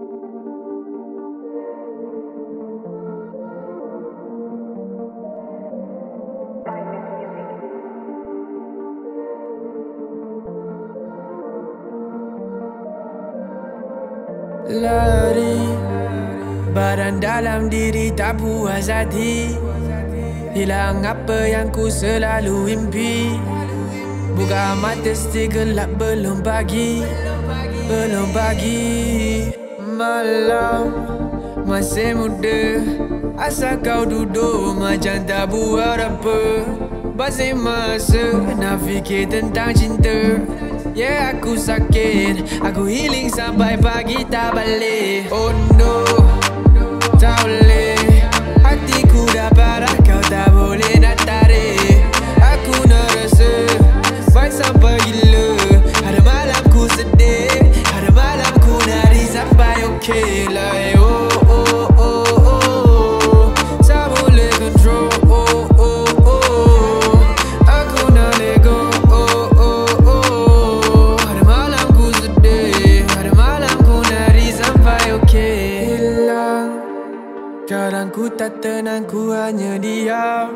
Lari Badan dalam diri tak puas hati. Hilang apa yang ku selalu impi. Buka mata still gelap belum pagi. Belum pagi Malam Masih muda Asal kau duduk macam tak buat apa. Masih masa nak fikir tentang cinta. Yeah aku sakit Aku healing sampai pagi tak balik. Oh no Tak boleh Kadang ku tak tenang ku hanya diam.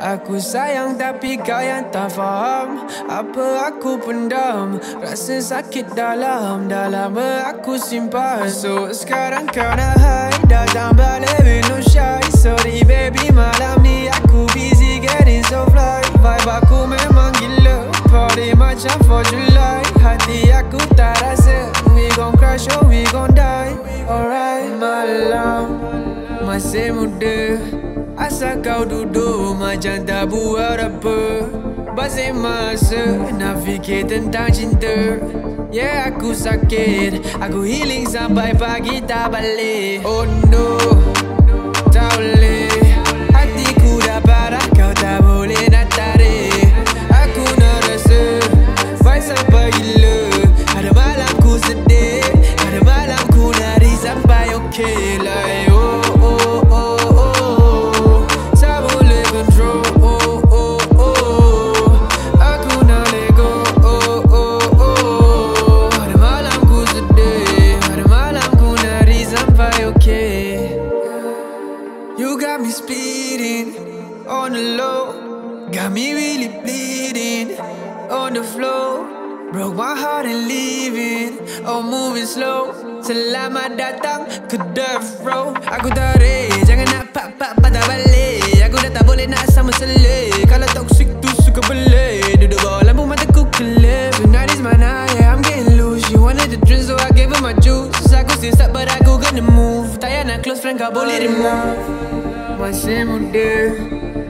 Aku sayang tapi kau yang tak faham Apa aku pendam. Rasa sakit dalam Dah lama aku simpan. So sekarang kau nak hide Datang balik with no shy Sorry baby malam ni aku busy getting so fly. Vibe aku memang gila Party macam for July. Hati aku tak rasa We gon' crash or we gon' die. Alright malam Masih muda. Asal kau duduk macam tak buat apa. Masih masa nak fikir tentang cinta. Yeah aku sakit. Aku healing sampai pagi tak balik. Oh no me speeding on the low. Got me really bleeding on the floor. Broke my heart and leaving. Oh, moving slow. Selamat datang ke death row. Aku tarik, jangan nak pak pak patah balik. Aku dah tak boleh nak sama selit. Kalau toxic tu suka belit. Duduk bawah lampu mataku kelip. Tonight is my night, yeah, I'm getting loose. She wanted the drink, so I gave her my juice. Aku still stuck, but aku gonna move. Tak nak close friend, kau boleh remove. Masih muda.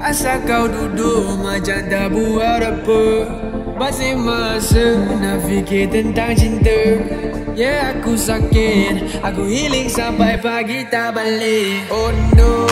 Asal kau duduk macam tak buat apa Masih masa nak fikir tentang cinta. Yeah aku sakit. Aku healing sampai pagi tak balik. Oh no